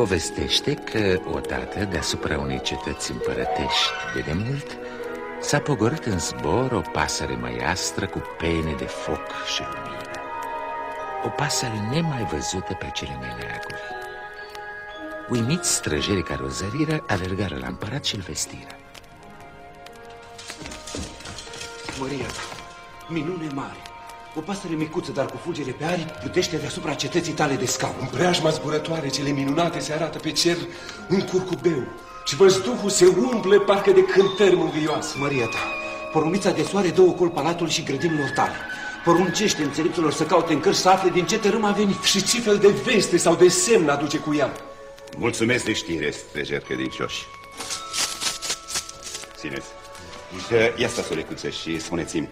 Se povestește că odată deasupra unei cetăți împărătești de demult S-a pogorât în zbor o pasăre măiastră cu pene de foc și lumină. O pasăre nemai văzută pe cele meleaguri Uimiți străjerii care o zăriră alergară la împărat și-l vestiră. Maria, minune mare o pasăre micuță, dar cu fulgere pe aripi, plutește deasupra cetății tale de scaun. În preajma zburătoare, cele minunate se arată pe cer în curcubeu și văzduhul se umple parcă de cântări mângâioase. Maria ta, porumbița de soare dă ocol palatul și grădinilor tale. Poruncește înțelepților să caute în cărți să afle din ce tărâm a venit. Și ce fel de veste sau de semn aduce cu ea. Mulțumesc de știre, streger credincioși. Țineți. Ia stați o lecuță și spuneți-mi,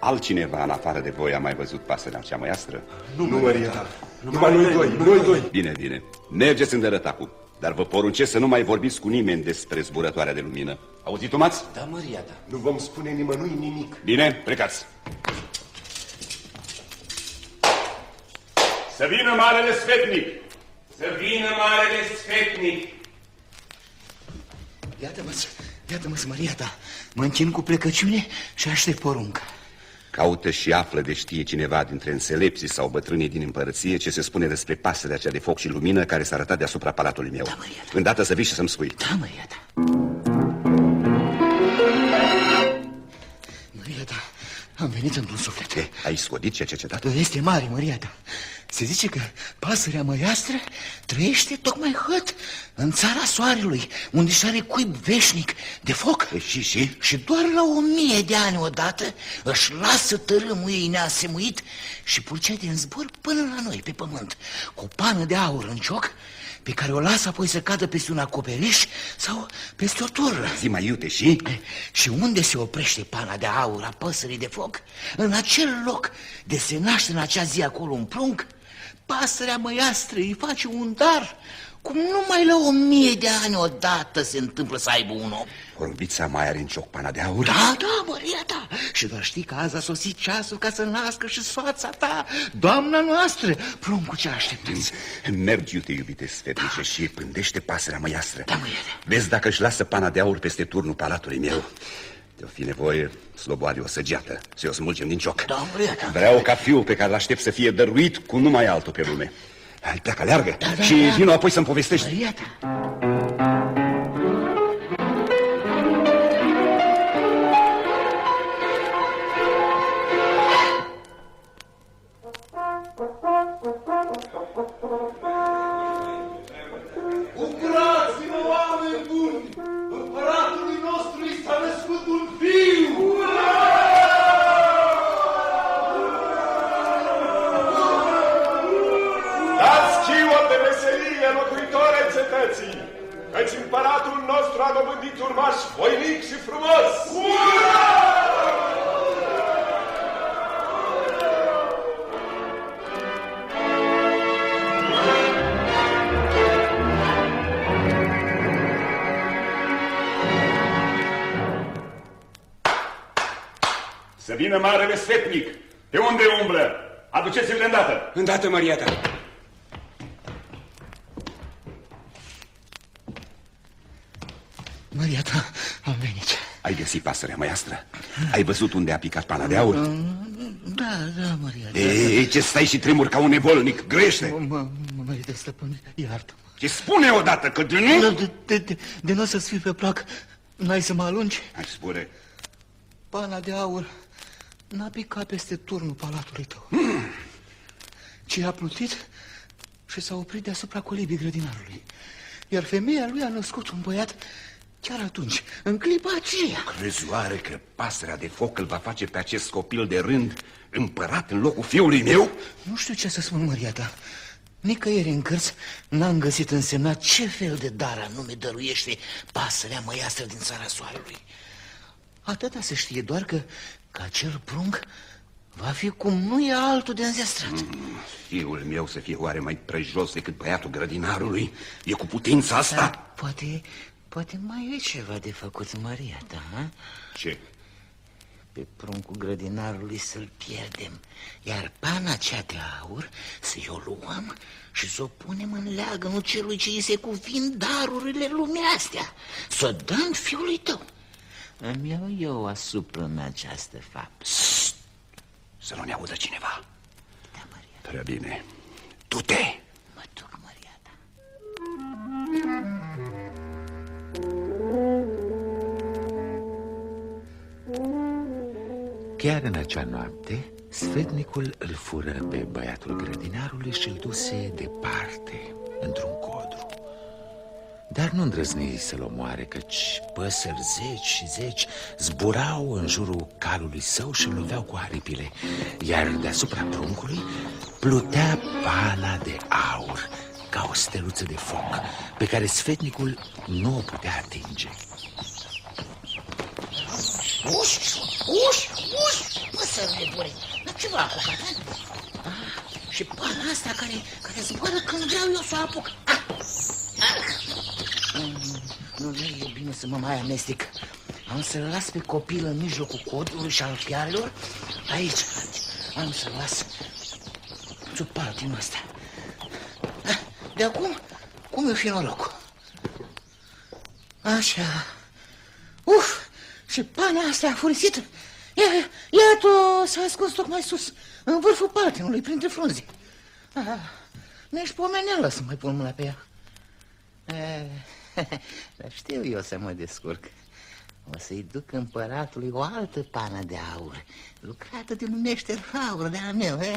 Altcineva în afară de voi a mai văzut pasărea cea măiastră? Nu, nu Maria ta. Numai noi doi, noi doi. Bine, bine. Mergeți în dărătacu. Dar vă poruncesc să nu mai vorbiți cu nimeni despre zburătoarea de lumină. Auzit-o, Mați? Da, Maria ta. Nu vom spune nimănui nimic. Bine, plecați. Să vină marele sfetnic! Să vină marele sfetnic! Iată-mă, iată-mă, Maria ta. Mă închin cu plecăciune și aștept porunca. Caută și află de știe cineva dintre înțelepții sau bătrânii din împărăție ce se spune despre pasărea cea de foc și lumină care s-a arătat deasupra palatului meu. Da, Maria, da. Îndată să vii și să-mi spui. Da, Maria, da. Maria, da. Am venit într-un suflet. E, ai scodit ce cercetat? Este mare, Maria, da. Se zice că pasărea măiastră trăiește tocmai hăt în țara soarelui, unde și are cuib veșnic de foc. E, și, și? Și doar la o mie de ani odată își lasă tărâmul ei neasemuit și purcede în zbor până la noi, pe pământ, cu o pană de aur în cioc, pe care o lasă apoi să cadă peste un acoperiș sau peste o tură. Zi mai iute și? Și unde se oprește pana de aur a păsării de foc? În acel loc de se naște în acea zi acolo un prunc, pasărea măiastră îi face un dar, cum numai la o mie de ani odată se întâmplă să aibă un om. Orbița mai are în cioc pana de aur? Da, da, Maria ta. Și doar știi că azi a sosit ceasul ca să nască și soața ta, doamna noastră, pruncul ce așteptați. Mergi, iute, iubite sfetnice, și pândește pasărea măiastră. Da, Maria. Vezi dacă își lasă pana de aur peste turnul palatului meu. De-o fi nevoie, sloboare o săgeată, să o smulgem din cioc. Da, Maria, da. Vreau ca fiul pe care l-aștept să fie dăruit cu numai altul pe lume. Hai, pleacă, leargă Da, da, și da. vino apoi să-mi povestești. Maria locuitoare cetății, căci împăratul nostru a dobândit urmaș voinic și frumos! Să vină marele sfetnic. Pe unde umblă? Aduceți-l de îndată. Îndată, Maria ta! Maria ta, am venit. Ai găsit pasărea măiastră? Ai văzut unde a picat pana de aur? Da, da, Maria, da. Ei, ce stai și tremur ca un nevolnic? Grește! Mă, mă, mă, de stăpân, iartă-mă. Ce spune odată că de De, nu? de, de, de, de nu o să-ți fii pe plac, n-ai să mă alungi? Hai, spune. Pana de aur n-a picat peste turnul palatului tău, ci a plutit și s-a oprit deasupra colibii grădinarului. Iar femeia lui a născut un băiat chiar atunci, în clipa aceea. Crezi oare că pasărea de foc îl va face pe acest copil de rând împărat în locul fiului meu? Nu știu ce să spun, Maria ta. Nicăieri în cărți n-am găsit însemnat ce fel de dar anume dăruiește pasărea măiastră din țara soarelui. Atâta se știe doar că, că acel prunc va fi cum nu e altul de înzestrat. Fiul meu să fie oare mai prejos decât băiatul grădinarului? E cu putința asta? Dar poate, poate mai e ceva de făcut, Maria ta, ha? Ce? pe pruncul grădinarului să-l pierdem. Iar pana cea de aur să-i o luăm și să o punem în leagănul celui ce îi se cuvin darurile lumea astea. Să o dăm fiului tău. Îmi iau eu asupra în această faptă. Să nu ne audă cineva. Da, Maria, Prea bine. Du-te! Chiar în acea noapte, sfetnicul îl fură pe băiatul grădinarului și îl duse departe, într-un codru. Dar nu îndrăzni să-l omoare, căci păsări zeci și zeci zburau în jurul calului său și îl loveau cu aripile, iar deasupra pruncului plutea pana de aur, ca o steluță de foc, pe care sfetnicul nu o putea atinge. Uși, uși, uși, păsările bune Ce v-a apucat, a? Ah, și pana asta care, care zboară când vreau eu să o apuc. Ah, ah. Mm, Nu, nu e bine să mă mai amestec. Am să-l las pe copil în mijlocul codului și al fiarelor Aici, aici Am să-l las sub paltinul ăsta. Ah, De acum, cum eu fi norocul? Așa. Uf, și pana asta afurisită Iată, s-a ascuns tocmai sus În vârful paltinului, printre frunze ah, Nici pomeneală să mai pun mâna pe ea. Eh, Dar știu eu să mă descurc. O să-i duc împăratului o altă pană de aur Lucrată din un meșter aur de-al meu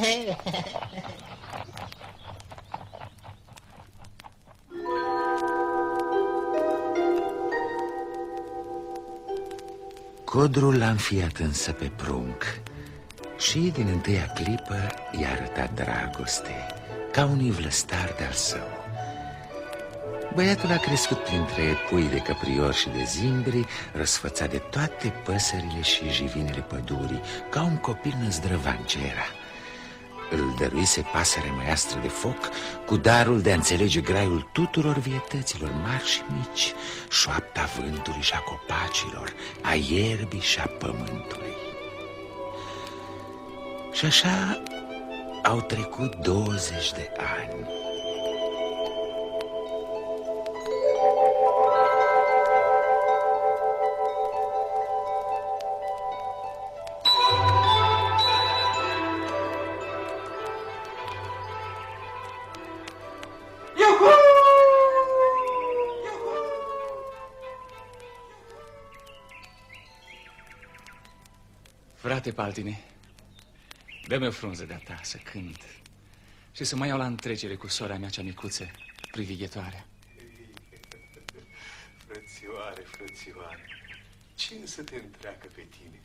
Codrul l-a înfiat însă pe prunc și din întâia clipă i-a arătat dragoste, ca un ivlăstar de-al său. Băiatul a crescut printre pui de căpriori și de zimbri, răsfățat de toate păsările și jivinele pădurii, ca un copil năzdrăvan ce era. Îl dăruise pasăre măiastră de foc cu darul de a înțelege graiul tuturor vietăților mari și mici, șoapta vântului și a copacilor, a ierbii și a pământului. Și așa au trecut 20 de ani. Frate Paltine, dă-mi o frunză de-a ta să cânt și să mai iau la întrecere cu sora mea cea micuță, privighetoarea. Frățioare, frățioare, cine să te întreacă pe tine?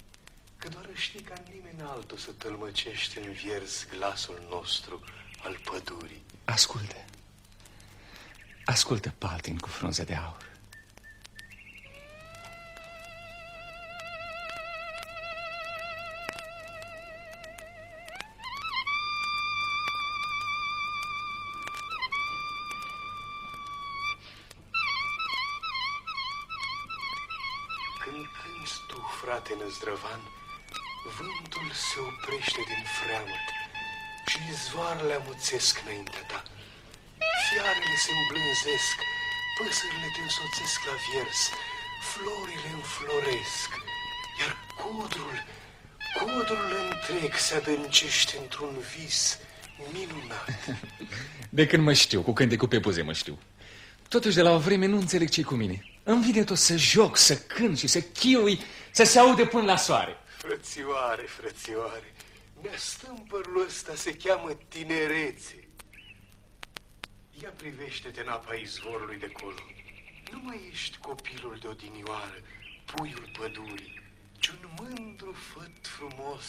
Că doar știi ca nimeni altul să tălmăcește în viers glasul nostru al pădurii. Ascultă. Ascultă, Paltin, cu frunză de aur. Frate năzdrăvan, vântul se oprește din freamăt și izvoarele amuțesc înaintea ta. Fiarele se îmblânzesc, păsările te însoțesc la viers, florile înfloresc, iar codrul, codrul întreg se adâncește într-un vis minunat. De când mă știu, cu cântecul pe buze mă știu. Totuși, de la o vreme nu înțeleg ce cu mine. Îmi vine tot să joc, să cânt și să chiui, să se aude până la soare. Frățioare, frățioare, neastâmpărul ăsta se cheamă tinerețe. Ia privește-te în apa izvorului de colo. Nu mai ești copilul de odinioară, puiul pădurii, ci un mândru făt frumos,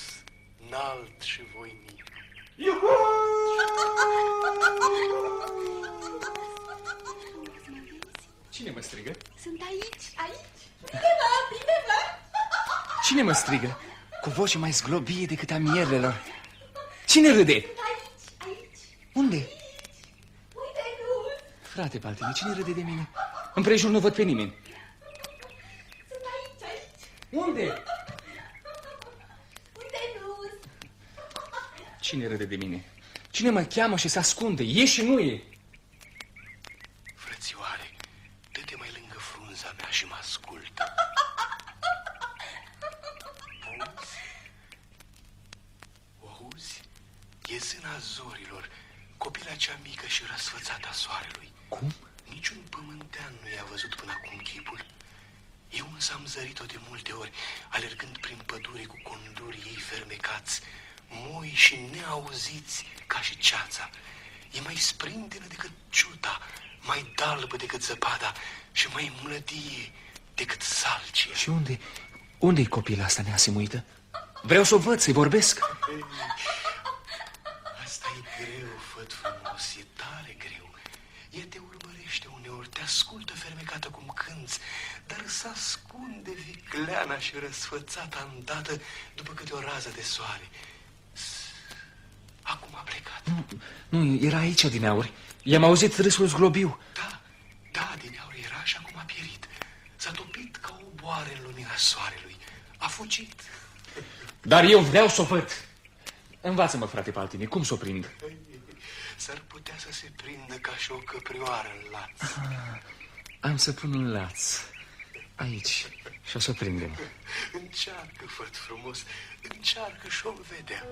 înalt și voinic. Cine mă strigă? Sunt aici, aici. Cineva, cineva. Cine mă strigă? Cu voce mai zglobie decât a mierelor. Cine râde? Sunt aici, aici. Unde? Aici. Uite nu. Frate Baltine, cine râde de mine? Împrejur nu văd pe nimeni. Sunt aici, aici. Unde? Cine râde de mine? Cine mă cheamă și se ascunde? E și nu e. E zâna zorilor, copila cea mică și răsfățată a soarelui. Cum? Niciun pământean nu i-a văzut până acum chipul. Eu însă am zărit-o de multe ori, alergând prin pădure cu condurii ei fermecați, moi și neauziți ca și ceața. E mai sprintenă decât ciuta, mai dalbă decât zăpada și mai mlădie decât salcia. Și unde, unde e copila asta neasimuită? Vreau să o văd, să-i vorbesc. Asta e greu, făt frumos, e tare greu. Ea te urmărește uneori, te ascultă fermecată cum cânți, dar să ascunde vicleana și răsfățata îndată după câte o rază de soare. Acum a plecat. Nu, nu, era aici din aur. I-am auzit râsul zglobiu. Da, da, din aur era și acum a pierit. S-a topit ca o boare în lumina soarelui. A fugit. Dar eu vreau să o văd. Învață-mă, frate Paltini, cum să o prind? S-ar putea să se prindă ca și o căprioară în laț. Am să pun un laț. Aici. Și o să o prindem. Încearcă, făt frumos, încearcă și o vedea.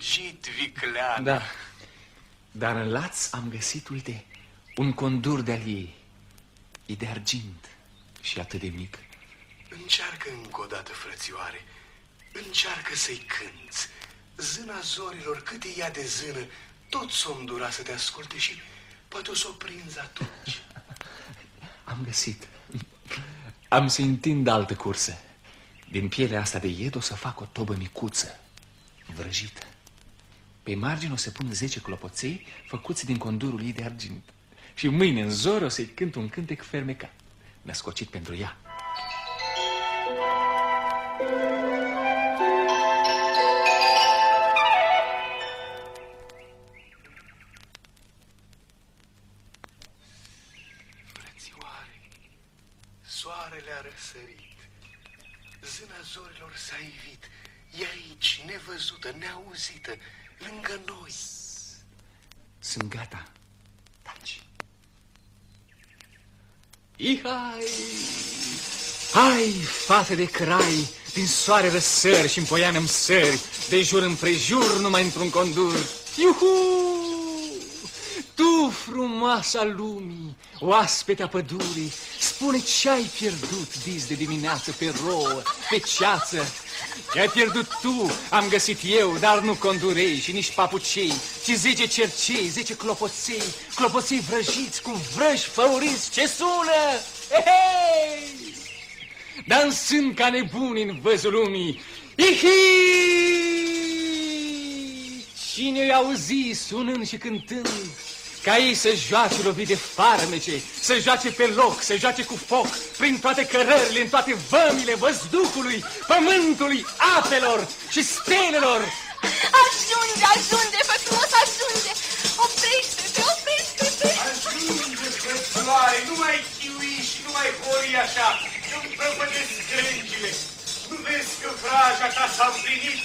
Scăpat, a fugit, viclean. Da. Dar în laț am găsit, uite, un condur de-al ei. E de argint și atât de mic. Încearcă încă o dată, frățioare. Încearcă să-i cânți. Zâna zorilor, cât e ea de zână, tot s-o îndura să te asculte și poate o să o prinzi atunci. Am găsit. Am să întind altă cursă. Din pielea asta de ied o să fac o tobă micuță, vrăjită. Pe margine o să pun zece clopoței făcuți din condurul ei de argint. Și mâine în zor o să-i cânt un cântec fermecat, născocit pentru ea. Frățioare, soarele a răsărit. Zâna zorilor s-a ivit. E aici, nevăzută, neauzită, lângă noi. Sunt gata. Taci. Ihai! Hai, fate de crai, din soare răsări și în poiană sări, de jur împrejur numai într-un condur. Iuhu! Tu, frumoasa lumii, oaspetea pădurii, spune ce ai pierdut dis de dimineață pe rouă, pe ceață. Ce ai pierdut tu, am găsit eu, dar nu condurei și nici papucei, ci zece cercei, zece clopoței, clopoței vrăjiți cu vrăji făuriți, ce sună! Hei! Dansând ca nebuni în văzul lumii, Ihi! Cine i auzi sunând și cântând, ca ei să joace lovit de farmece, să joace pe loc, să joace cu foc, prin toate cărările, în toate vămile văzduhului, pământului, apelor și stelelor. Ajunge, ajunge, făt frumos, ajunge! Oprește-te, oprește-te! Ajunge, frățioare, nu mai chiui și nu mai hori așa, îmi prăpădesc gângile. Nu vezi că vraja ta s-a împlinit?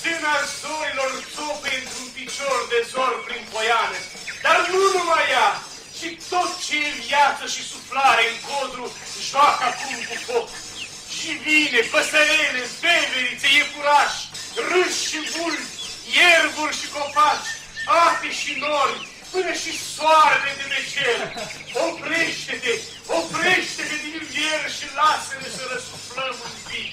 Zâna zorilor țopă într-un picior de zor prin poiană. Dar nu numai ea, și tot ce e viață și suflare în codru joacă acum cu foc. Și vine, păsărele, beverițe, iepurași, râși și vulpi, ierburi și copaci, ape și nori, până și soarele de pe cer. Oprește-te, oprește-te din ier și lasă-ne să răsuflăm un pic.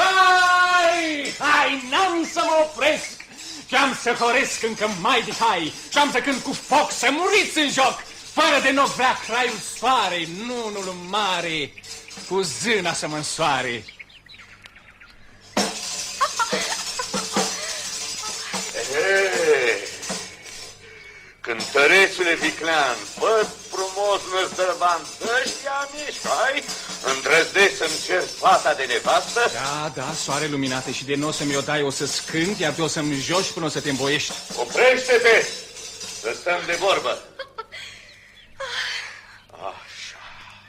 Hai, hai, n-am să mă opresc și am să horesc încă mai de hai și am să cânt cu foc să muriți în joc. Fără de noc vrea craiul soare, nunul mare, cu zâna să mă însoare. Ei, Cântărețule Viclean, văd frumos năzdrăvan, ăștia mișcă, hai? Îndrăznesc să-mi cer fata de nevastă? Da, da, soare luminate și de nu o să-mi o dai, o să scânt, iar tu o să-mi joci până o să te îmboiești. Oprește-te! Să stăm de vorbă.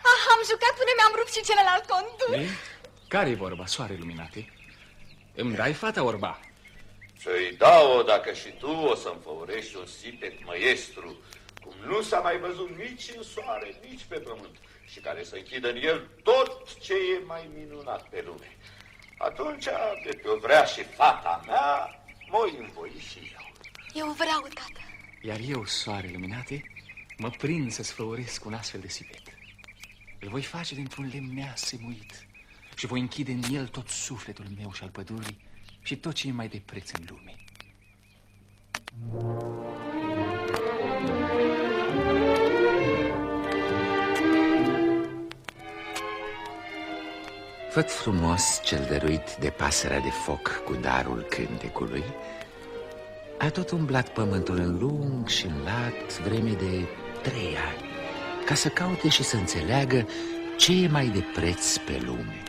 Ah, am jucat până mi-am rupt și celălalt contur. E? Care-i vorba, soare luminate? Îmi dai fata orba? Să-i dau-o dacă și tu o să-mi făurești un sipet măiestru, cum nu s-a mai văzut nici în soare, nici pe pământ, și care să închidă în el tot ce e mai minunat pe lume. Atunci, de pe o vrea și fata mea, mă învoi și eu. Eu vreau, tată. Iar eu, soare luminate, mă prind să-ți făuresc un astfel de sipet. Îl voi face dintr-un lemn neasemuit și voi închide în el tot sufletul meu și al pădurii și tot ce e mai de preț în lume. Văd frumos cel dăruit de pasărea de foc cu darul cântecului. A tot umblat pământul în lung și în lat vreme de trei ani Ca să caute și să înțeleagă ce e mai de preț pe lume.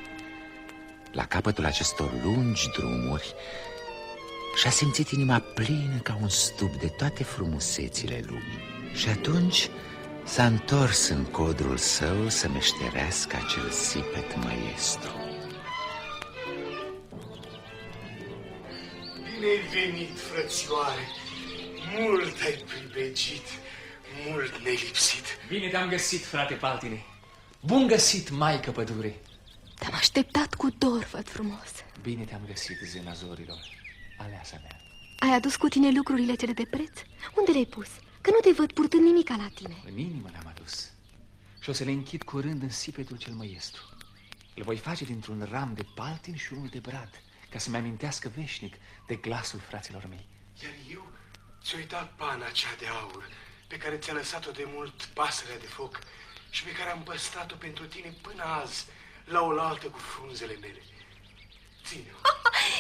La capătul acestor lungi drumuri și-a simțit inima plină ca un stup de toate frumusețile lumii. Și atunci s-a întors în codrul său să meșterească acel sipet maestru Bine ai venit, frățioare. Mult ai pribegit, mult ne lipsit. Bine te-am găsit, frate Paltine. Bun găsit, maică pădure. Te-am așteptat cu dor, văd frumos. Bine te-am găsit, zâna zorilor, aleasa mea. Ai adus cu tine lucrurile cele de preț? Unde le-ai pus? Că nu te văd purtând nimica la tine. În inimă le-am adus și o să le închid curând în sipetul cel măiestru. Îl voi face dintr-un ram de paltin și unul de brad, ca să-mi amintească veșnic de glasul fraților mei. Iar eu ți-o dat pana cea de aur, pe care ți-a lăsat-o de mult pasărea de foc și pe care am păstrat-o pentru tine până azi, la oaltă cu frunzele mele. Ține-o.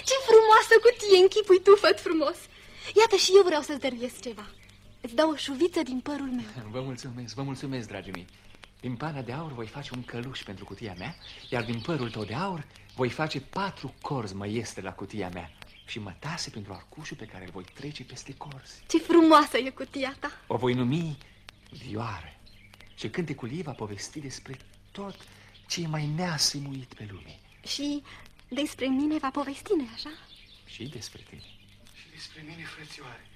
Ce frumoasă cutie închipui tu, făt frumos! Iată și eu vreau să-ți dăruiesc ceva. Îți dau o șuviță din părul meu. Vă mulțumesc, vă mulțumesc, dragii mei. Din pana de aur voi face un căluș pentru cutia mea, iar din părul tău de aur voi face patru corzi măiestre la cutia mea și mătase pentru arcușul pe care îl voi trece peste corzi. Ce frumoasă e cutia ta! O voi numi vioară și cântecul ei va povesti despre tot ce e mai neasimuit pe lume Și despre mine va povesti, nu așa? și despre tine. Și despre mine, frățioare,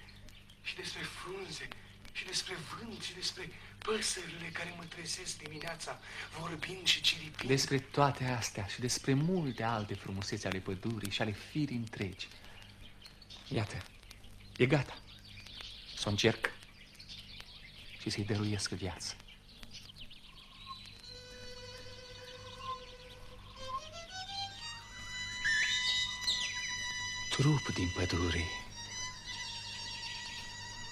și despre frunze, și despre vânt, și despre păsările care mă trezesc dimineața, vorbind și ciripind. Despre toate astea și despre multe alte frumusețe ale pădurii și ale firii întregi. Iată, e gata. Să o încerc. Și să-i dăruiesc viață. Trup din pădure,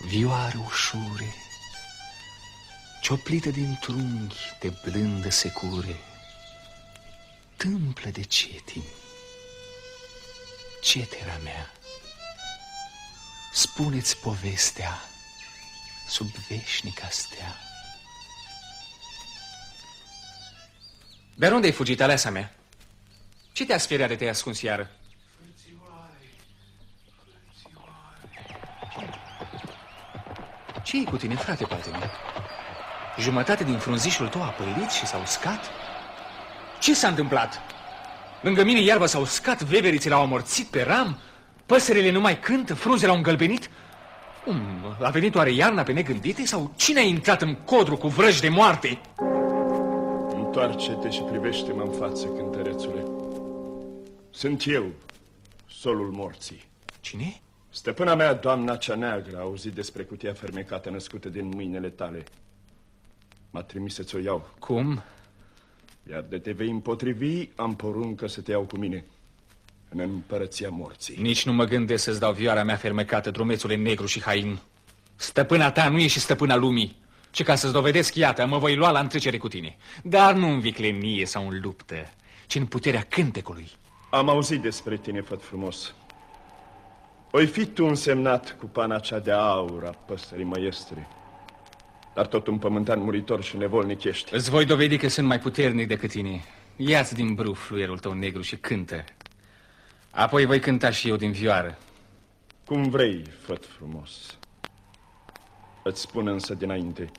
vioară ușure, Cioplită din trunghi de blândă secure, Tâmplă de cetin, cetera mea, Spuneți povestea sub veșnica stea. Dar unde ai fugit, aleasa mea? Ce te-a speriat de te-ai ascuns iară? ce e cu tine, frate Paltine? Jumătate din frunzișul tău a pălit și s-a uscat? Ce s-a întâmplat? Lângă mine iarba s-a uscat, veverițele au amorțit pe ram, păsările nu mai cântă, frunzele au îngălbenit? Cum, a venit oare iarna pe negândite sau cine a intrat în codru cu vrăji de moarte? Întoarce-te și privește-mă în față, cântărețule. Sunt eu, solul morții. Cine? Stăpâna mea, doamna cea neagră, a auzit despre cutia fermecată născută din mâinile tale. M-a trimis să-ți o iau. Cum? Iar de te vei împotrivi, am poruncă să te iau cu mine în împărăția morții. Nici nu mă gândesc să-ți dau vioara mea fermecată, drumețule negru și hain. Stăpâna ta nu e și stăpâna lumii. Ce ca să-ți dovedesc, iată, mă voi lua la întrecere cu tine. Dar nu în viclenie sau în luptă, ci în puterea cântecului. Am auzit despre tine, făt frumos. Oi fi tu însemnat cu pana cea de aur a păsării măiestre. Dar tot un pământan muritor și nevolnic ești. Îți voi dovedi că sunt mai puternic decât tine. Ia-ți din bruf fluierul tău negru și cântă. Apoi voi cânta și eu din vioară. Cum vrei, făt frumos. Îți spun însă dinainte,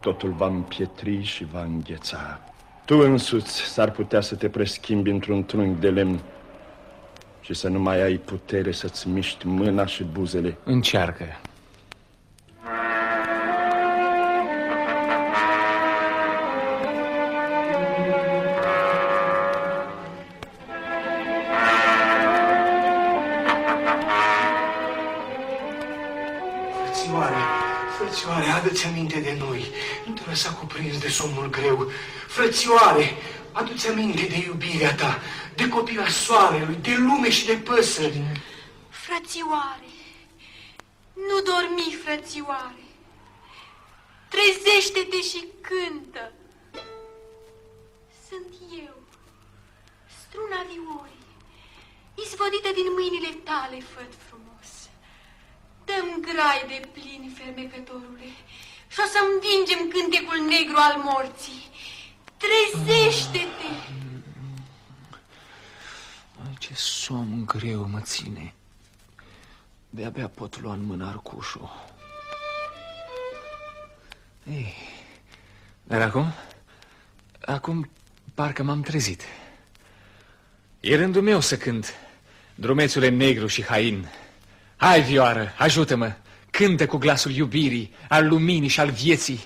totul va împietri și va îngheța. Tu însuți s-ar putea să te preschimbi într-un trunchi de lemn și să nu mai ai putere să-ți miști mâna și buzele. Încearcă. Frățioare, adu-ți aminte de noi. Nu te lăsa cuprins de somnul greu. Frățioare, adu-ți aminte de iubirea ta, de copila soarelui, de lume și de păsări. Frățioare, nu dormi, frățioare. Trezește-te și cântă. Sunt eu, struna viorii, izvodită din mâinile tale, făt frumos. Dăm grai de plin, fermecătorule, și o să învingem cântecul negru al morții. Trezește-te! Ai, ce somn greu mă ține. De-abia pot lua în mână arcușul. Ei, dar acum, acum parcă m-am trezit. E rândul meu să cânt, drumețule negru și hain. Hai, vioară, ajută-mă, cântă cu glasul iubirii, al luminii și al vieții.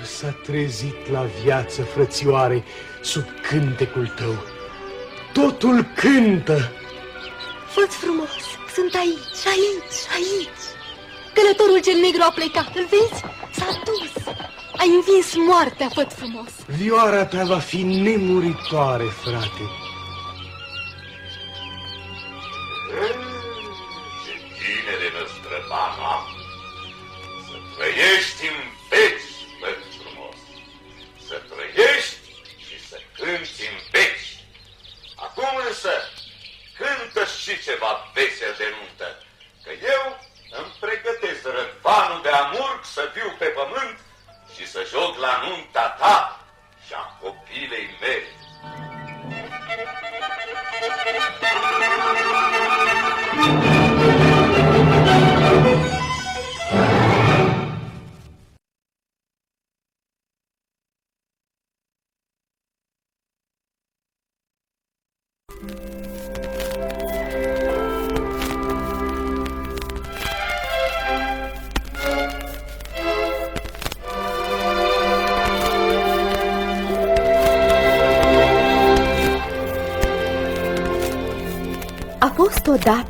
Totul s-a trezit la viață, frățioare, sub cântecul tău. Totul cântă! Fă-ți frumos, sunt aici, aici, aici. Călătorul cel negru a plecat, îl vezi? S-a dus. Ai învins moartea, făt frumos. Vioara ta va fi nemuritoare, frate.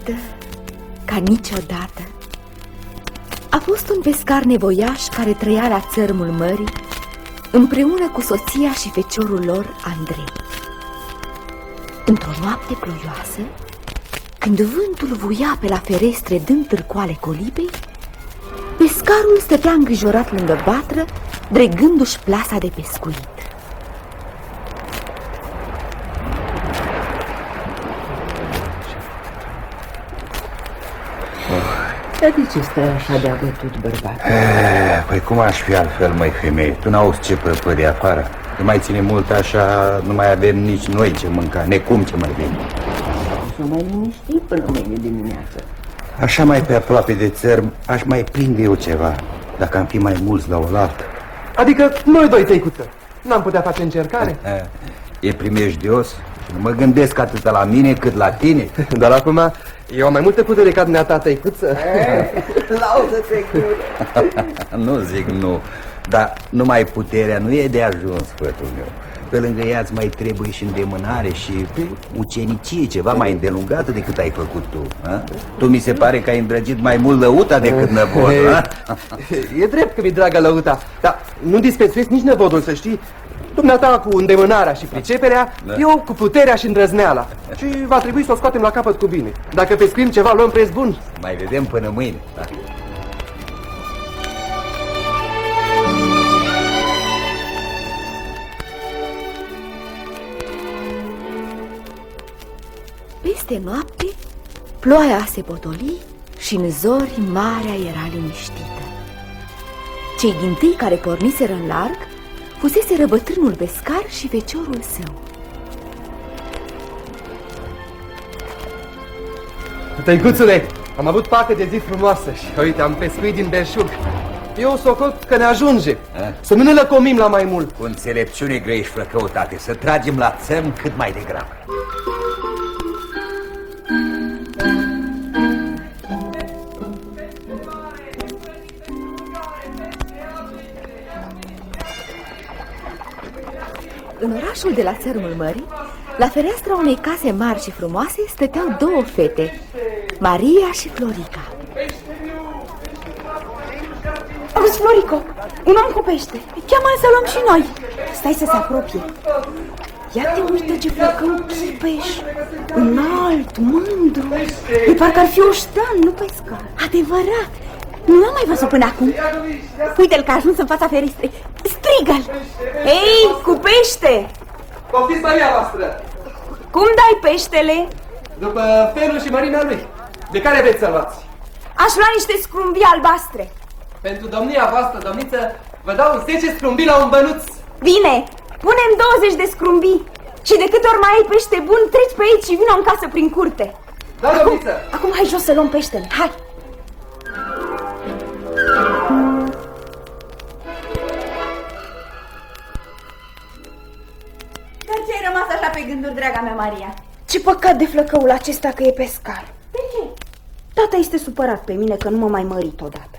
Fost odată, ca niciodată, a fost un pescar nevoiaș care trăia la țărmul mării împreună cu soția și feciorul lor, Andrei. Într-o noapte ploioasă, când vântul vuia pe la ferestre dând târcoale colibei, pescarul stătea îngrijorat lângă vatră, dregându-și plasa de pescuit. Dar de ce stai așa de abătut, bărbat? Eh, Păi cum aș fi altfel, măi, femeie? Tu n-auzi ce prăpări afară? Nu mai ține mult așa, nu mai avem nici noi ce mânca, necum ce mai bine. O să mai liniști până mâine dimineață. Așa mai pe aproape de țărm, aș mai prinde eu ceva, dacă am fi mai mulți la oaltă. Adică noi doi, tăicuță. N-am putea face încercare? E primejdios. Nu mă gândesc atât la mine cât la tine. Dar acum eu am mai multă putere ca dumneata, tăicuță. Laudă-te Nu zic nu, dar numai puterea nu e de ajuns, fătul meu. Pe lângă ea îți mai trebuie și îndemânare și pe ucenicie ceva mai îndelungată decât ai făcut tu. A? Tu mi se pare că ai îndrăgit mai mult lăuta decât năvodul. E drept că mi-e dragă lăuta, dar nu disprețuiesc nici năvodul, să știi. Dumneata cu îndemânarea și priceperea, Da. eu cu puterea și îndrăzneala. Și va trebui să o scoatem la capăt cu bine. Dacă pescuim ceva, luăm preț bun. Mai vedem până mâine. Da. Peste noapte, ploaia se potoli și în zori marea era liniștită. Cei din tâi care porniseră în larg fusese bătrânul pescar și feciorul său. Tăicuțule, am avut pată de zi frumoasă și uite, am pescuit din belșug. Eu socot că ne ajunge. Să nu ne lăcomim la mai mult. Cu înțelepciune grei și flăcăutate, să tragem la țărm cât mai degrabă. În orașul de la țărmul mării, la fereastra unei case mari și frumoase, stăteau două fete, Maria și Florica. Auzi, Florico, un om cu pește. Cheamă-l să luăm și noi. Stai să se apropie. Ia te uită ce flăcău chipeș. Înalt, mândru. E parcă ar fi oștean, nu pescar. Adevărat. Nu l-am mai văzut până acum. Uite-l că a ajuns în fața ferestrei. Strigă-l! Hei, cu pește! Poftiți Maria voastră! Cum dai peștele? După felul și mărimea lui. De care veți să luați? Aș lua niște scrumbii albastre. Pentru domnia voastră, domniță, vă dau 10 scrumbii la un bănuț. Bine, punem 20 de scrumbii. Și de câte ori mai ai pește bun, treci pe aici și vină în casă prin curte. Da, domniță! Acum hai jos să luăm peștele, hai! Dar ce rămas așa pe gânduri, draga mea Maria? Ce păcat de flăcăul acesta că e pescar. De ce? Tata este supărat pe mine că nu mă mai mărit odată.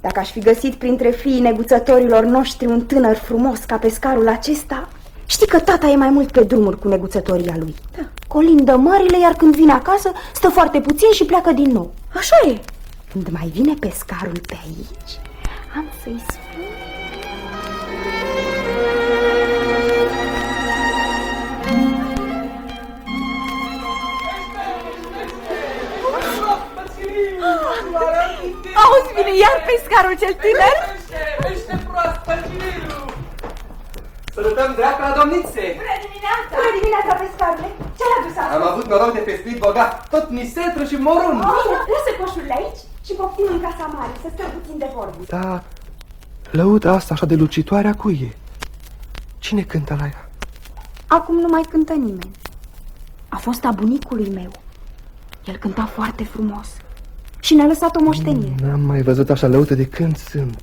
Dacă aș fi găsit printre fiii neguțătorilor noștri un tânăr frumos ca pescarul acesta, știi că tata e mai mult pe drumuri cu neguțătoria lui. Da. Colindă mările, iar când vine acasă, stă foarte puțin și pleacă din nou. Așa e. Când mai vine pescarul pe aici, am să-i spun... Auzi, vine iar pescarul cel tânăr? Pește proaspăt, Sărutăm dreapta la domnițe! Bună dimineața! Bună dimineața, pescarule! Ce-ai adus Am astăzi? avut noroc de pescuit bogat, tot misetru și morun. Bine, lasă coșurile aici și poftim în casa mare, să stăm puțin de vorbă. Da, lăuda asta așa de lucitoare a cui e? Cine cântă la ea? Acum nu mai cântă nimeni. A fost a bunicului meu. El cânta foarte frumos și ne-a lăsat o moștenire. N-am mai văzut așa lăută de când sunt.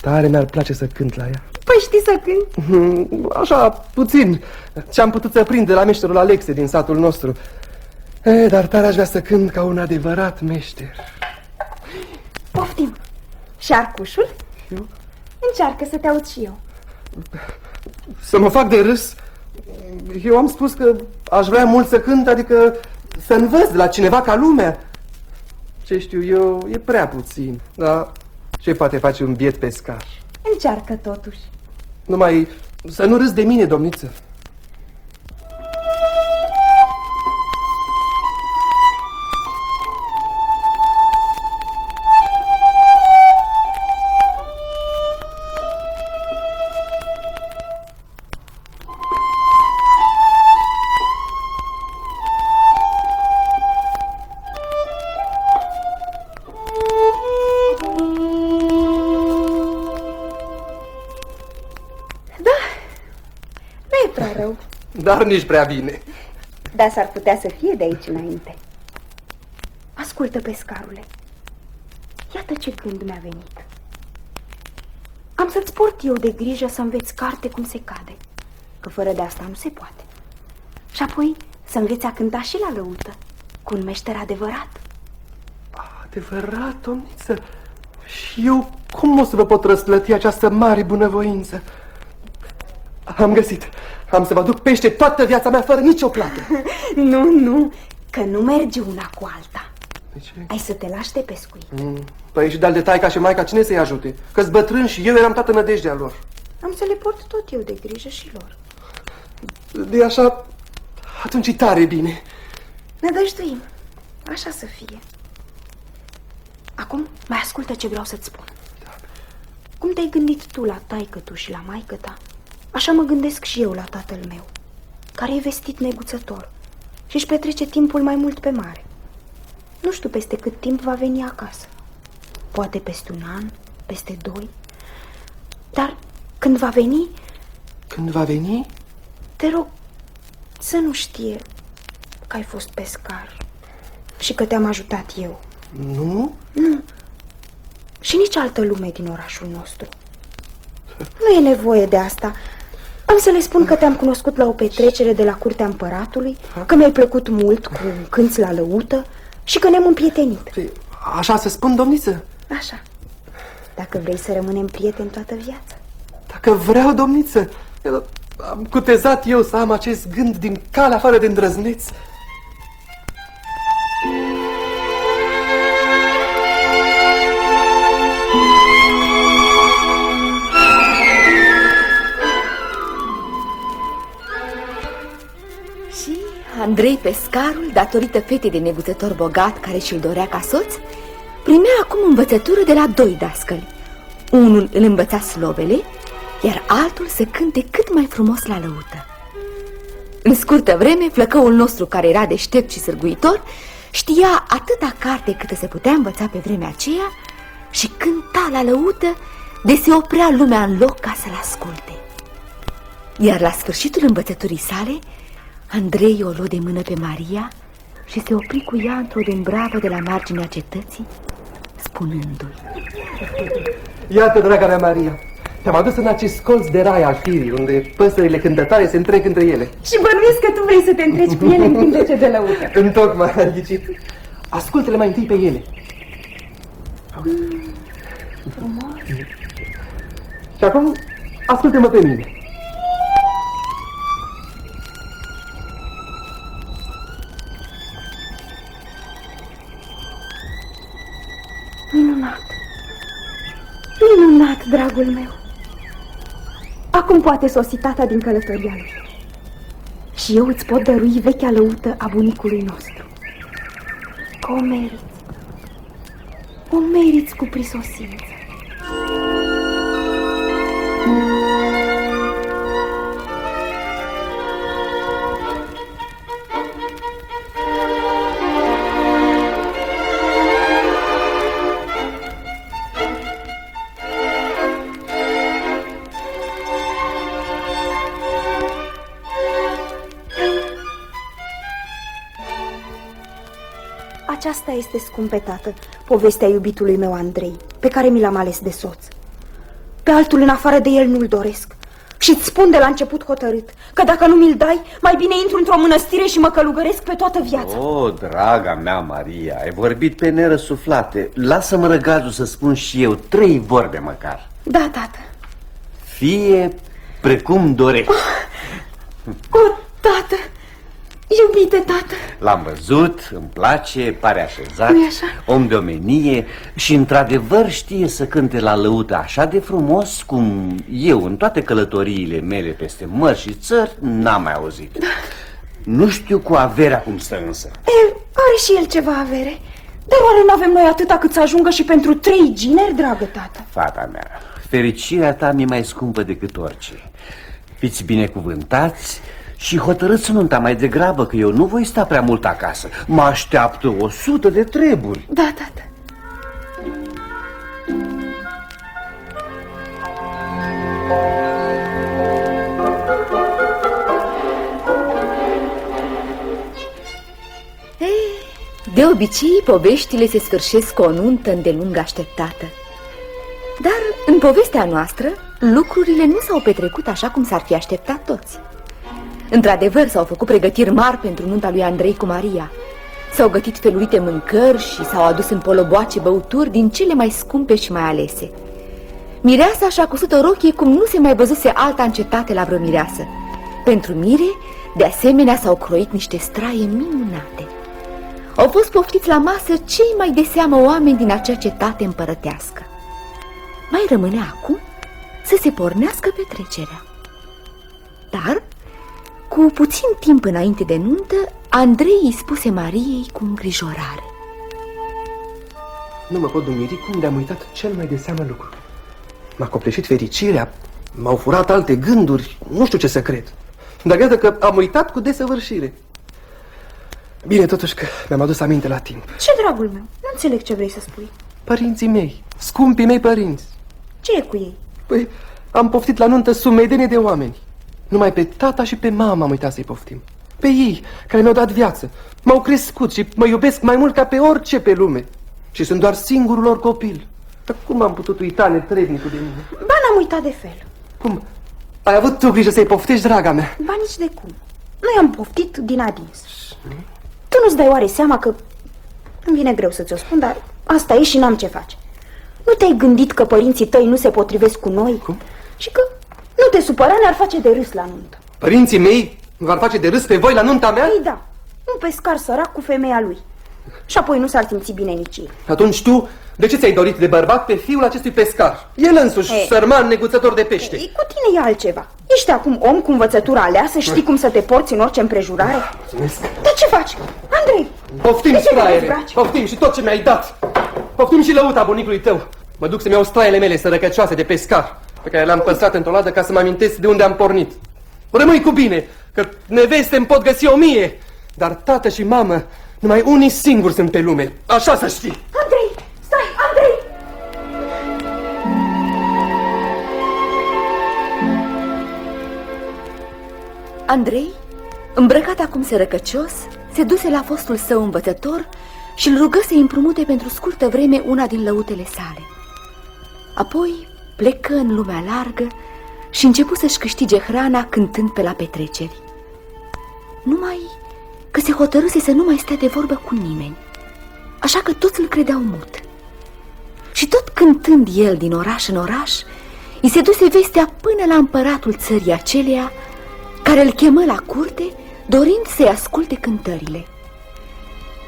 Tare mi-ar place să cânt la ea. Păi știi să cânt? Hmm, Așa, puțin. Ce-am putut să prind de la meșterul Alexe din satul nostru. E, dar tare aș vrea să cânt ca un adevărat meșter. Poftim. Și șarcușul? Eu? Încearcă să te aud și eu. Să mă fac de râs? Eu am spus că aș vrea mult să cânt, adică să învăț de la cineva ca lumea. Ce știu eu, e prea puțin. Dar ce poate face un biet pescar? Încearcă totuși. Numai să nu râs de mine, domniță. Dar nici prea bine. dar s-ar putea să fie de aici înainte. A Ascultă, pescarule. Iată ce gând mi-a venit. Am să-ți port eu de grijă să înveți carte cum se cade, că fără de asta nu se poate. Și apoi să înveți a cânta și la lăută, cu un meșter adevărat. Adevărat, domniță. Și eu cum o să vă pot răsplăti această mare bunăvoință? Am găsit. Am să vă duc pește toată viața mea fără nicio plată. nu, nu, că nu merge una cu alta. De ce? Ai să te lași de pescuit. Mm. Păi și de-al de taica și maica, cine să-i ajute? Că-s bătrân și eu eram toată nădejdea lor. Am să le port tot eu de grijă și lor. De așa, atunci e tare bine. Ne dăjduim. Așa să fie. Acum mai ascultă ce vreau să-ți spun. Cum te-ai gândit tu la taică tu și la maică ta? Așa mă gândesc și eu la tatăl meu, care e vestit neguțător și își petrece timpul mai mult pe mare. Nu știu peste cât timp va veni acasă. Poate peste un an, peste doi. Dar când va veni, Când va veni? te rog să nu știe că ai fost pescar și că te-am ajutat eu. Nu? Nu. Și nici altă lume din orașul nostru. Nu e nevoie de asta. Am să le spun că te-am cunoscut la o petrecere de la curtea împăratului, că mi-ai plăcut mult cu cânți la lăută și că ne-am împrietenit. Așa să spun, domniță? Așa. Dacă vrei să rămânem prieteni toată viața. Dacă vreau, domniță, eu am cutezat eu să am acest gând din calea afară de îndrăzneț. Andrei Pescarul, datorită fetei de neguțător bogat care și-l dorea ca soț, primea acum învățătură de la doi dascăli. Unul îl învăța slobele, iar altul să cânte cât mai frumos la lăută. În scurtă vreme, flăcăul nostru, care era deștept și sârguitor, știa atâta carte cât se putea învăța pe vremea aceea și cânta la lăută de se oprea lumea în loc ca să-l asculte. Iar la sfârșitul învățăturii sale, Andrei o luă de mână pe Maria și se opri cu ea într-o dâmbravă de la marginea cetății, spunându-i Iată, draga mea Maria, te-am adus în acest colț de rai al firii, unde păsările cântătoare se întrec între ele. Și bănuiesc că tu vrei să te întreci cu ele în cântece de lăută. Întocmai ai ghicit. Ascultă-le mai întâi pe ele. Frumos. Și acum, ascultă-mă pe mine. Minunat, dragul meu. Acum poate sosi tata din călătoria lui. Și eu îți pot dărui vechea lăută a bunicului nostru. Că o meriți. O meriți cu prisosință. Aceasta este, scumpe tată, povestea iubitului meu Andrei, pe care mi l-am ales de soț. Pe altul în afară de el nu-l doresc. Și îți spun de la început hotărât că dacă nu mi-l dai, mai bine intru într-o mănăstire și mă călugăresc pe toată viața. O, oh, draga mea Maria, ai vorbit pe nerăsuflate. Lasă-mă răgazul să spun și eu trei vorbe măcar. Da, tată. Fie precum dorești. O, tată, iubite tată. L-am văzut, îmi place, pare așezat, Nu-i așa? om de omenie și într-adevăr știe să cânte la lăută așa de frumos cum eu în toate călătoriile mele peste mări și țări n-am mai auzit. Nu știu cu averea cum stă însă. El are și el ceva avere. Dar oare nu avem noi atâta cât să ajungă și pentru trei gineri, dragă tată? Fata mea, fericirea ta mi-e mai scumpă decât orice. Fiți binecuvântați și hotărâți nunta mai degrabă, că eu nu voi sta prea mult acasă. Mă așteaptă o sută de treburi. Da, tată. De obicei, poveștile se sfârșesc cu o nuntă îndelung așteptată. Dar în povestea noastră, lucrurile nu s-au petrecut așa cum s-ar fi așteptat toți. Într-adevăr, s-au făcut pregătiri mari pentru nunta lui Andrei cu Maria. S-au gătit felurite mâncări și s-au adus în poloboace băuturi din cele mai scumpe și mai alese. Mireasa și-a cusut o rochie cum nu se mai văzuse alta încetate la vreo mireasă. Pentru mire, de asemenea, s-au croit niște straie minunate. Au fost poftiți la masă cei mai de seamă oameni din acea cetate împărătească. Mai rămânea acum să se pornească petrecerea. Dar, cu puțin timp înainte de nuntă, Andrei îi spuse Mariei cu îngrijorare. Nu mă pot dumiri cum de-am uitat cel mai de seamă lucru. M-a copleșit fericirea, m-au furat alte gânduri, nu știu ce să cred. Dar iată că am uitat cu desăvârșire. Bine, totuși că mi-am adus aminte la timp. Ce, dragul meu? Nu înțeleg ce vrei să spui. Părinții mei, scumpii mei părinți. Ce e cu ei? Păi, am poftit la nuntă sumedenie de oameni. Numai pe tata și pe mama am uitat să-i poftim. Pe ei, care mi-au dat viață, m-au crescut și mă iubesc mai mult ca pe orice pe lume. Și sunt doar singurul lor copil. Dar cum am putut uita netrebnicul de mine? Ba, n-am uitat de fel. Cum? Ai avut tu grijă să-i poftești, draga mea? Ba, nici de cum. Noi am poftit din adins. Tu nu-ți dai oare seama că... Îmi vine greu să ți-o spun, dar asta e și n-am ce face. Nu te-ai gândit că părinții tăi nu se potrivesc cu noi? Cum? Și că nu te supăra, ne-ar face de râs la nuntă. Părinții mei v-ar face de râs pe voi la nunta mea? Ei da, un pescar sărac cu femeia lui. Și apoi nu s-ar simți bine nici ei. Atunci tu, de ce ți-ai dorit de bărbat pe fiul acestui pescar? El însuși, Ei. sărman, neguțător de pește. Ei, cu tine e altceva. Ești acum om cu învățătura aleasă, știi cum să te porți în orice împrejurare? Mulțumesc. Dar ce faci? Andrei! Poftim, de ce te straiere, dezbraci? poftim și tot ce mi-ai dat. Poftim și lăuta bunicului tău. Mă duc să-mi iau straiele mele sărăcăcioase de pescar, pe care le-am păstrat într-o ladă ca să mă amintesc de unde am pornit. Rămâi cu bine, că neveste îmi pot găsi o mie, dar tată și mamă, numai unii singuri sunt pe lume. Așa să știi. Andrei! Stai, Andrei! Andrei, îmbrăcat acum sărăcăcios, se duse la fostul său învățător și îl rugă să-i împrumute pentru scurtă vreme una din lăutele sale. Apoi plecă în lumea largă și începu să-și câștige hrana cântând pe la petreceri. Numai că se hotărâse să nu mai stea de vorbă cu nimeni, așa că toți îl credeau mut. Și tot cântând el din oraș în oraș, îi se duse vestea până la împăratul țării aceleia, care îl chemă la curte, dorind să-i asculte cântările.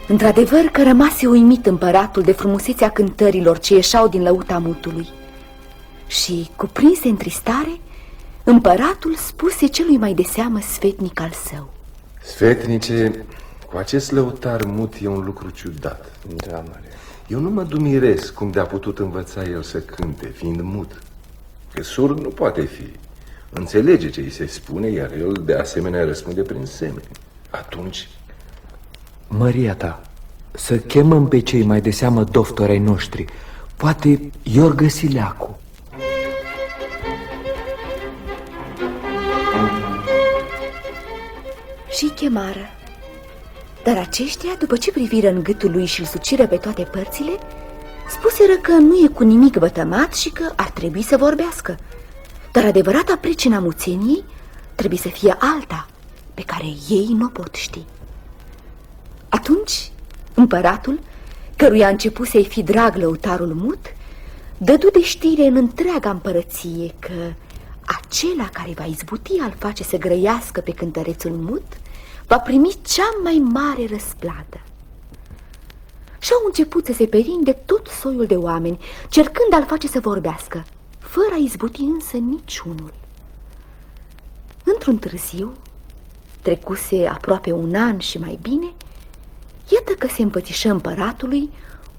Într-adevăr că rămase uimit împăratul de frumusețea cântărilor ce ieșau din lăuta mutului. Și, cuprins de întristare, împăratul spuse celui mai de seamă sfetnic al său. Sfetnice, cu acest lăutar mut e un lucru ciudat. Da, Maria. Eu nu mă dumiresc cum de-a putut învăța el să cânte, fiind mut. Că surd nu poate fi. Înțelege ce îi se spune, iar el de asemenea răspunde prin semne. Atunci, Măria ta, să chemăm pe cei mai de seamă doftori ai noștri, poate Iorgă Sileacu. Și chemară. Dar aceștia, după ce priviră în gâtul lui și îl suciră pe toate părțile, spuseră că nu e cu nimic vătămat și că ar trebui să vorbească. Dar adevărata pricina muțeniei trebuie să fie alta, pe care ei nu o pot ști. Atunci, împăratul, căruia a început să-i fi drag lăutarul mut, dădu de știre în întreaga împărăție că acela care va izbuti al face să grăiască pe cântărețul mut va primi cea mai mare răsplată. Și au început să se perinde tot soiul de oameni, cercând al face să vorbească, fără a izbuti însă niciunul. Într-un târziu, trecuse aproape un an și mai bine, iată că se împățișă împăratului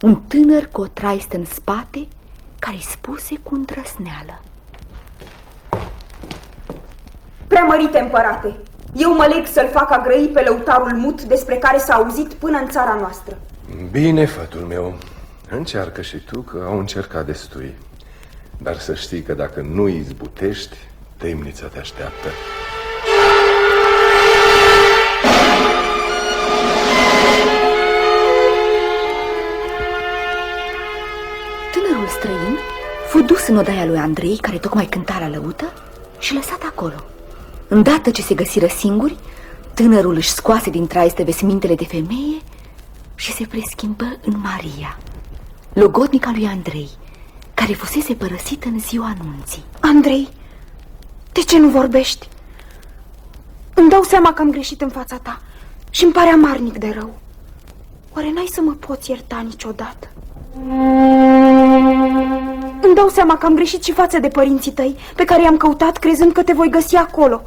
un tânăr cu o traistă în spate, care-i spuse cu îndrăsneală. Preamărite împărate, eu mă leg să-l fac agrei pe lăutarul mut despre care s-a auzit până în țara noastră. Bine, fătul meu. Încearcă și tu, că au încercat destui. Dar să știi că dacă nu izbutești, temnița te așteaptă. Tânărul străin fu dus în odaia lui Andrei, care tocmai cânta la lăută, și lăsat acolo. Îndată ce se găsiră singuri, tânărul își scoase din traiste vesmintele de femeie și se preschimbă în Maria, logodnica lui Andrei, care fusese părăsită în ziua anunții. Andrei, de ce nu vorbești? Îmi dau seama că am greșit în fața ta și îmi pare amarnic de rău. Oare n-ai să mă poți ierta niciodată? Îmi dau seama că am greșit și față de părinții tăi, pe care i-am căutat crezând că te voi găsi acolo.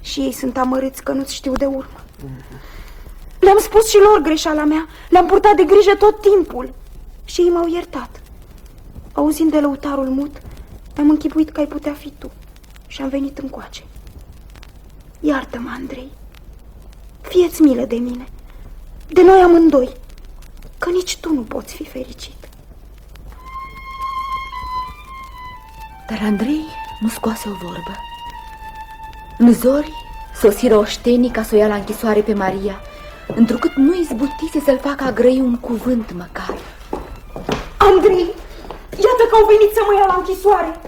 Și ei sunt amărâți că nu-ți știu de urmă. Le-am spus și lor greșeala mea, le-am purtat de grijă tot timpul. Și ei m-au iertat. Auzind de lăutarul mut, mi-am închipuit că ai putea fi tu și am venit încoace. Iartă-mă, Andrei. Fieți milă de mine, de noi amândoi, că nici tu nu poți fi fericit. Dar Andrei nu scoase o vorbă. În zori sosiră oștenii ca să o ia la închisoare pe Maria, întrucât nu izbutise să-l facă a grăi un cuvânt măcar. Andrei, iată că au venit să mă ia la închisoare.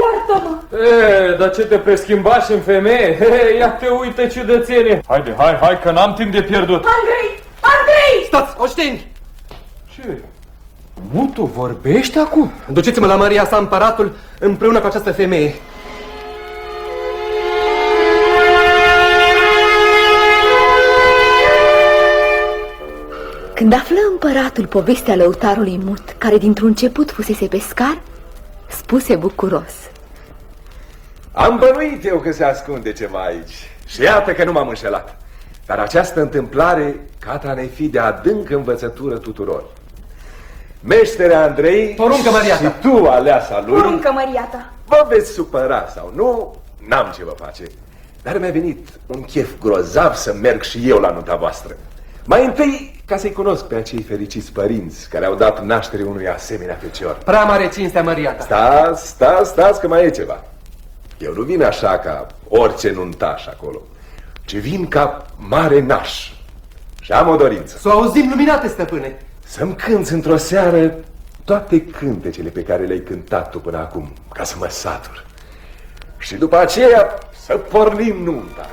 Iartă-mă! E, dar ce te preschimbași în femeie? E, ia te uită ciudățenie! Haide, hai, hai, că n-am timp de pierdut! Andrei! Andrei! Stați, oșteni! Ce? Nu, tu vorbești acum? Duceți-mă la Maria sa împăratul împreună cu această femeie. Când află împăratul povestea lăutarului mut, care dintr-un început fusese pescar, spuse bucuros. Am bănuit eu că se ascunde ceva aici. Și iată că nu m-am înșelat. Dar această întâmplare cata ne fi de adâncă învățătură tuturor. Meștere Andrei Poruncă, Maria și ta. tu, aleasa lui, Poruncă, Maria ta! vă veți supăra sau nu, n-am ce vă face. Dar mi-a venit un chef grozav să merg și eu la nunta voastră. Mai întâi, ca să-i cunosc pe acei fericiți părinți care au dat naștere unui asemenea fecior. Prea mare cinstea, Maria ta. Stați, stați, stați că mai e ceva. Eu nu vin așa ca orice nuntaș acolo, ci vin ca mare naș. Și am o dorință. Să o auzim luminate, stăpâne. Să-mi cânți într-o seară toate cântecele pe care le-ai cântat tu până acum, ca să mă satur. Și după aceea să pornim nunta.